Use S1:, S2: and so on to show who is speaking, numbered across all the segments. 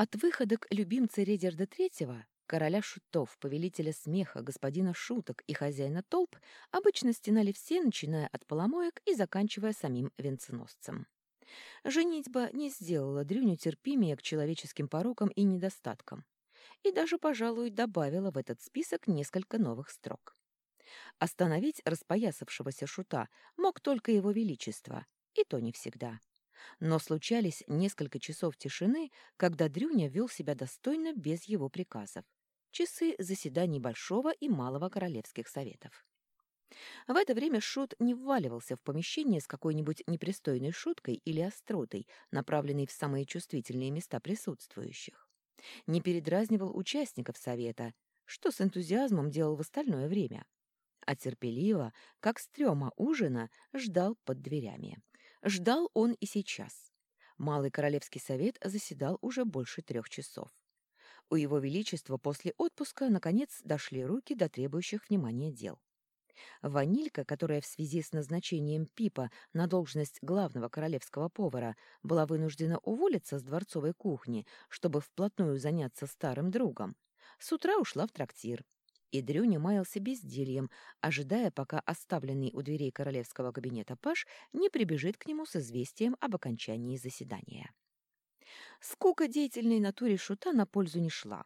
S1: От выходок любимца Редерда Третьего, короля шутов, повелителя смеха, господина шуток и хозяина толп, обычно стенали все, начиная от поломоек и заканчивая самим венценосцем. Женитьба не сделала Дрюню терпимее к человеческим порокам и недостаткам, и даже, пожалуй, добавила в этот список несколько новых строк. Остановить распоясавшегося шута мог только его величество, и то не всегда. Но случались несколько часов тишины, когда Дрюня вел себя достойно без его приказов. Часы заседаний Большого и Малого Королевских Советов. В это время Шут не вваливался в помещение с какой-нибудь непристойной шуткой или остротой, направленной в самые чувствительные места присутствующих. Не передразнивал участников совета, что с энтузиазмом делал в остальное время, а терпеливо, как стрёма ужина, ждал под дверями. Ждал он и сейчас. Малый Королевский совет заседал уже больше трех часов. У его величества после отпуска, наконец, дошли руки до требующих внимания дел. Ванилька, которая в связи с назначением Пипа на должность главного королевского повара была вынуждена уволиться с дворцовой кухни, чтобы вплотную заняться старым другом, с утра ушла в трактир. И Дрюня маялся бездельем, ожидая, пока оставленный у дверей королевского кабинета Паш не прибежит к нему с известием об окончании заседания. Скука деятельной натуре шута на пользу не шла.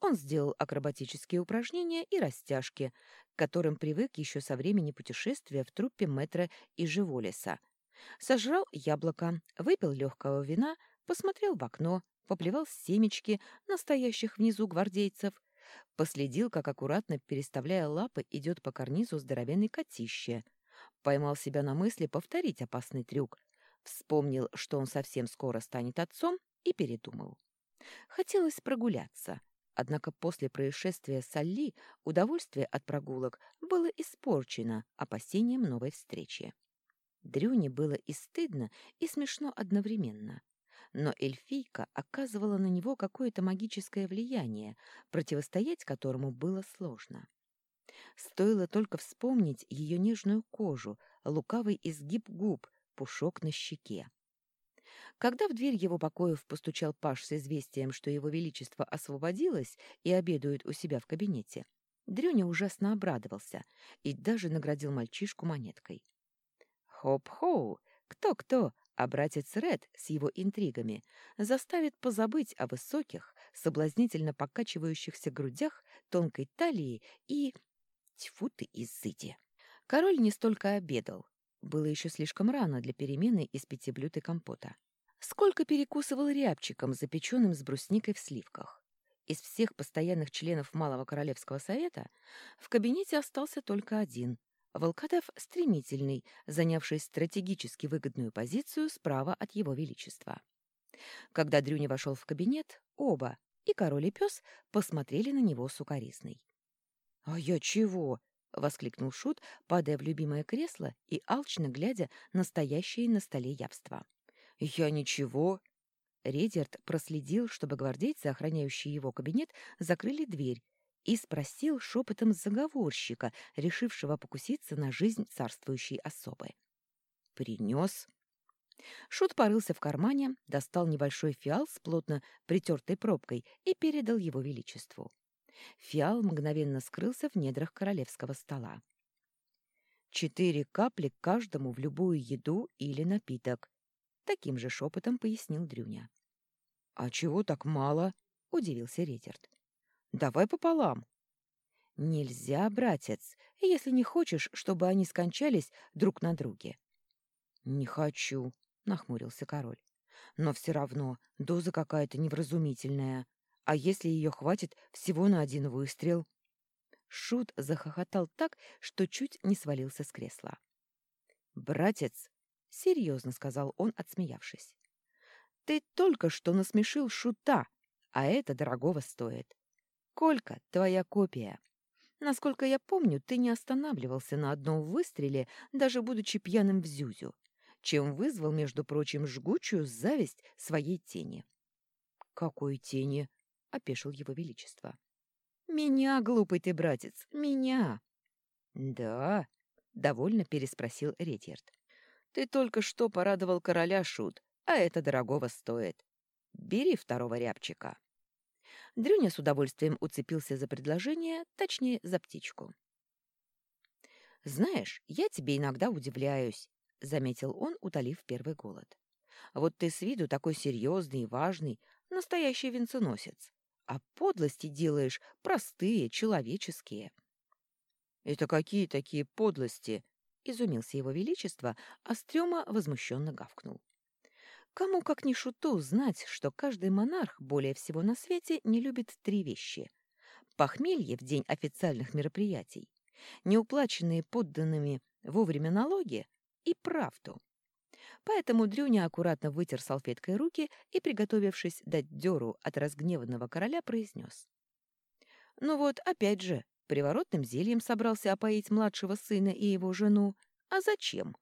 S1: Он сделал акробатические упражнения и растяжки, к которым привык еще со времени путешествия в труппе метра и Живолеса. Сожрал яблоко, выпил легкого вина, посмотрел в окно, поплевал семечки настоящих внизу гвардейцев, последил, как аккуратно, переставляя лапы, идет по карнизу здоровенный котище, поймал себя на мысли повторить опасный трюк, вспомнил, что он совсем скоро станет отцом, и передумал. Хотелось прогуляться — Однако после происшествия с Алли удовольствие от прогулок было испорчено опасением новой встречи. Дрюне было и стыдно, и смешно одновременно. Но эльфийка оказывала на него какое-то магическое влияние, противостоять которому было сложно. Стоило только вспомнить ее нежную кожу, лукавый изгиб губ, пушок на щеке. Когда в дверь его покоев постучал Паш с известием, что его величество освободилось и обедает у себя в кабинете, Дрюня ужасно обрадовался и даже наградил мальчишку монеткой. «Хоп-хоу! Кто-кто, а братец Ред с его интригами заставит позабыть о высоких, соблазнительно покачивающихся грудях, тонкой талии и... Тьфу ты, изыди!» Король не столько обедал. Было еще слишком рано для перемены из пяти блюд и компота сколько перекусывал рябчиком, запеченным с брусникой в сливках. Из всех постоянных членов Малого Королевского Совета в кабинете остался только один — Волкодав Стремительный, занявший стратегически выгодную позицию справа от его величества. Когда Дрюня вошел в кабинет, оба, и король и пес, посмотрели на него сукоризной. «А я чего?» — воскликнул Шут, падая в любимое кресло и алчно глядя на стоящие на столе явства. «Я ничего». Редерт проследил, чтобы гвардейцы, охраняющие его кабинет, закрыли дверь, и спросил шепотом заговорщика, решившего покуситься на жизнь царствующей особы. «Принес?» Шут порылся в кармане, достал небольшой фиал с плотно притертой пробкой и передал его величеству. Фиал мгновенно скрылся в недрах королевского стола. «Четыре капли каждому в любую еду или напиток», Таким же шепотом пояснил Дрюня. «А чего так мало?» — удивился Редерт. «Давай пополам». «Нельзя, братец, если не хочешь, чтобы они скончались друг на друге». «Не хочу», — нахмурился король. «Но все равно доза какая-то невразумительная. А если ее хватит всего на один выстрел?» Шут захохотал так, что чуть не свалился с кресла. «Братец, — серьезно сказал он, отсмеявшись. «Ты только что насмешил шута, а это дорогого стоит. Колька — твоя копия. Насколько я помню, ты не останавливался на одном выстреле, даже будучи пьяным в зюзю, чем вызвал, между прочим, жгучую зависть своей тени». «Какой тени?» — опешил его величество. «Меня, глупый ты, братец, меня!» «Да?» — довольно переспросил Ретьерд. Ты только что порадовал короля, Шут, а это дорогого стоит. Бери второго рябчика. Дрюня с удовольствием уцепился за предложение, точнее, за птичку. «Знаешь, я тебе иногда удивляюсь», — заметил он, утолив первый голод. «Вот ты с виду такой серьезный и важный, настоящий венценосец, а подлости делаешь простые, человеческие». «Это какие такие подлости?» — изумился его величество, а Стрёма возмущенно гавкнул. Кому, как ни шуту, знать, что каждый монарх более всего на свете не любит три вещи. Похмелье в день официальных мероприятий, неуплаченные подданными вовремя налоги и правду. Поэтому Дрюня аккуратно вытер салфеткой руки и, приготовившись дать дёру от разгневанного короля, произнес. «Ну вот, опять же, приворотным зельем собрался опоить младшего сына и его жену. А зачем?»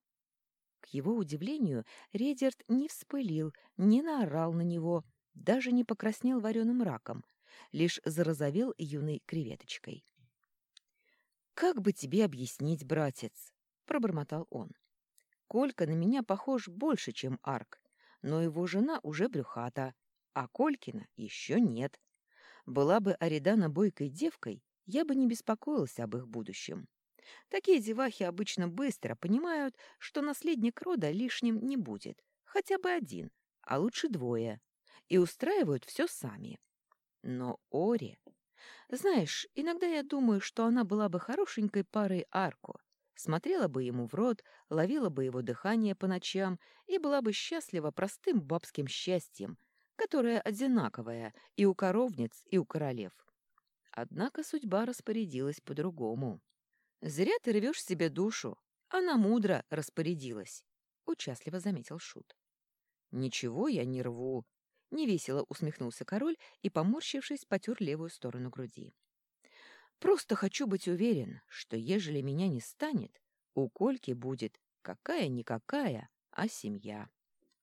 S1: К его удивлению, Редерт не вспылил, не наорал на него, даже не покраснел вареным раком, лишь зарозовел юной креветочкой. «Как бы тебе объяснить, братец?» — пробормотал он. «Колька на меня похож больше, чем Арк, но его жена уже брюхата, а Колькина еще нет. Была бы Аридана бойкой девкой, я бы не беспокоился об их будущем. Такие девахи обычно быстро понимают, что наследник рода лишним не будет, хотя бы один, а лучше двое, и устраивают все сами. Но Ори... Знаешь, иногда я думаю, что она была бы хорошенькой парой Арко, смотрела бы ему в рот, ловила бы его дыхание по ночам и была бы счастлива простым бабским счастьем, которое одинаковое и у коровниц, и у королев. Однако судьба распорядилась по-другому. «Зря ты рвешь себе душу. Она мудро распорядилась», — участливо заметил Шут. «Ничего я не рву», — невесело усмехнулся король и, поморщившись, потер левую сторону груди. «Просто хочу быть уверен, что ежели меня не станет, у Кольки будет какая-никакая, а семья».